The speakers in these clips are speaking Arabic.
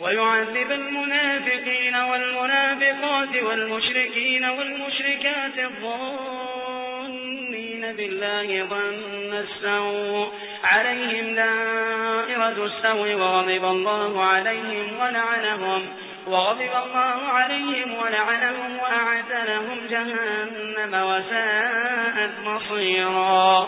ويعذب المنافقين والمنافقات والمشركين والمشركات الظنين بالله ظن السوء. عليهم دائرة السوء وغضب الله عليهم ولعنهم وغضب الله عليهم ولعنهم وأعد لهم جهنم وساءت مصيرا.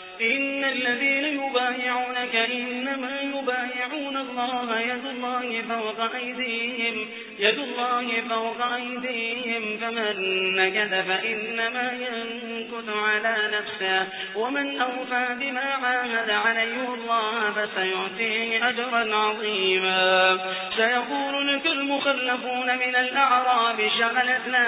إن الذين يبايعونك إنما يبايعون الله يد الله فوق أيديهم يد الله فوق أيديهم فمن نكث فإنما ينكث على نفسه ومن أوفى بما عاهد عليه الله فسيؤتيه أجرا عظيما. سيقول لك المخلفون من الأعراب شغلتنا.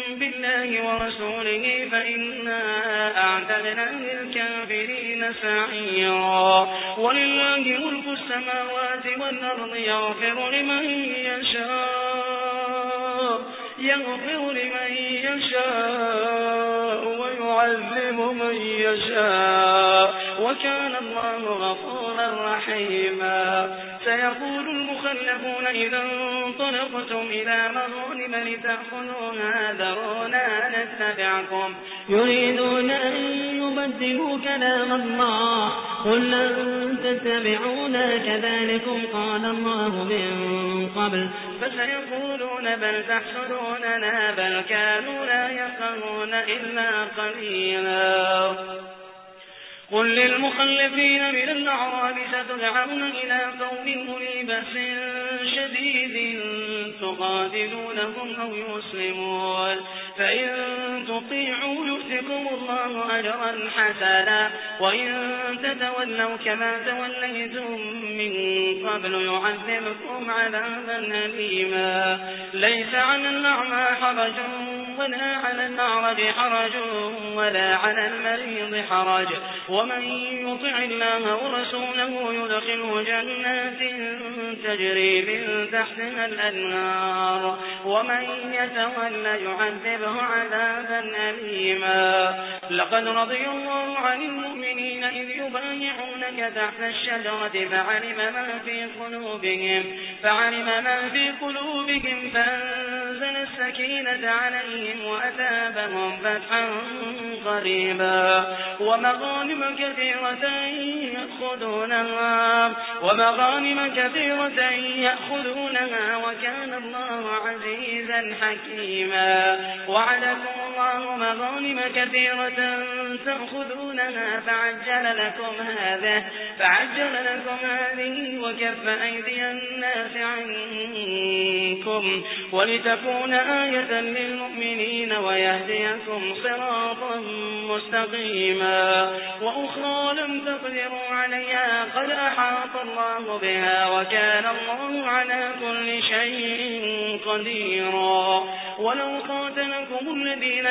بالله ورسوله فإنا أعتدنا للكافرين سعيرا. ولله ملك السماوات والأرض يغفر لمن يشاء يغفر لمن يشاء ويعذب من يشاء. وكان الله غفورا رحيما. سيقول المخلفون إذا انطلقتم إلى مظلم لتأخذوها ذرونا نتبعكم. يريدون أن يبدلوا كلام الله. قل لن تتبعونا كذلكم قال الله من قبل. فسيقولون بل تحسدوننا بل كانوا لا يفقهون إلا قليلا. قل للمخلفين من الأعراب ستدعون إلى قوم أولي بأس شديد تقاتلونهم أو يسلمون. فإن تطيعوا يؤتكم الله أجرا حسنا. وإن تتولوا كما توليتم من قبل يعذبكم عذابا أليما. ليس على الأعمى حرج ولا على الأعرج حرج ولا على المريض حرج ومن يطع الله ورسوله يدخله جنات تجري من تحتها الأنهار ومن يتولى يعذبه عذابا أليما لقد رضي الله عن المؤمنين إذ يبايعونك تحت الشجرة فعلم ما في قلوبهم فعلم ما في قلوبهم فأنزل فأنزل السكينة عليهم وأتابهم فتحا قريبا. ومغانم كثيرة يأخذونها ومغانم كثيرة يأخذونها وكان الله عزيزا حكيما. وعدكم الله مغانم كثيرة تأخذونها فعجل لكم هذا فعجل لكم هذه وكف أيدي الناس عنكم. ولتكون آية للمؤمنين ويهديكم صراطا مستقيما. وأخرى لم تقدروا عليها قد أحاط الله بها وكان الله على كل شيء قديرا. ولو قاتلكم الذين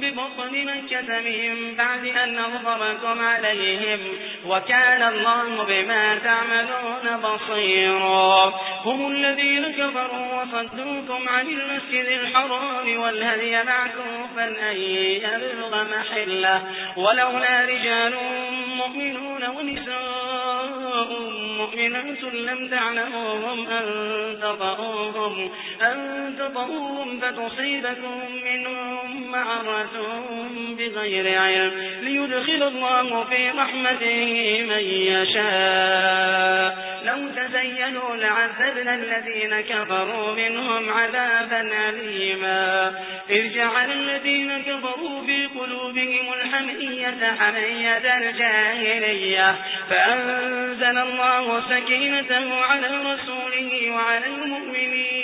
ببطن مكة من بعد أن أظهركم عليهم وكان الله بما تعملون بصيرا. هم الذين كفروا وصدوكم عن المسجد الحرام والهدي معكوفا أن يبلغ محلة. ولولا رجال مؤمنون ونساء مؤمنات لم تعلموهم أن تطروهم, أن تطروهم فتصيبكم منهم معرة بغير علم ليدخل الله في رحمته من يشاء. لو تزينوا لعذبنا الذين كفروا منهم عذابا أليما. إذ جعل الذين كفروا في قلوبهم الحمية حمية الجاهلية. فأنزل الله سكينته على رسوله وعلى المؤمنين.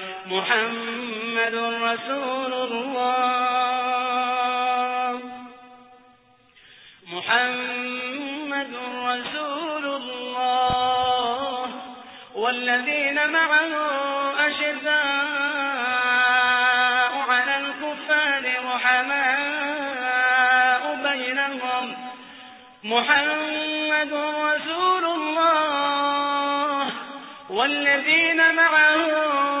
محمد رسول الله. محمد رسول الله. والذين معه أشداء على الكفار رحماء بينهم. محمد رسول الله. والذين معه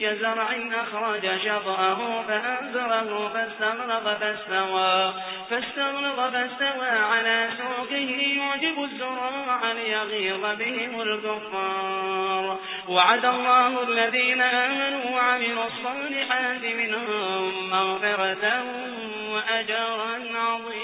كزرع أخرج شطأه فأنزره فاستغلظ فاستوى فاستغلظ فاستوى على سوقه يعجب الزراع ليغيظ بهم الكفار. وعد الله الذين آمنوا وعملوا الصالحات منهم مغفرة وأجرا عظيما.